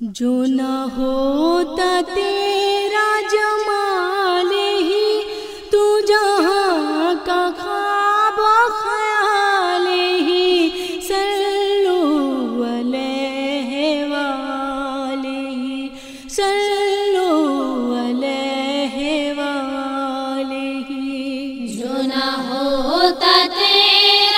جو نہ ہوتا تیرا جمال ہی، تو جہاں کا خواب و خیال ہی سلو علیہ والی سلو علیہ والی جو نہ ہوتا تیرا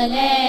سلام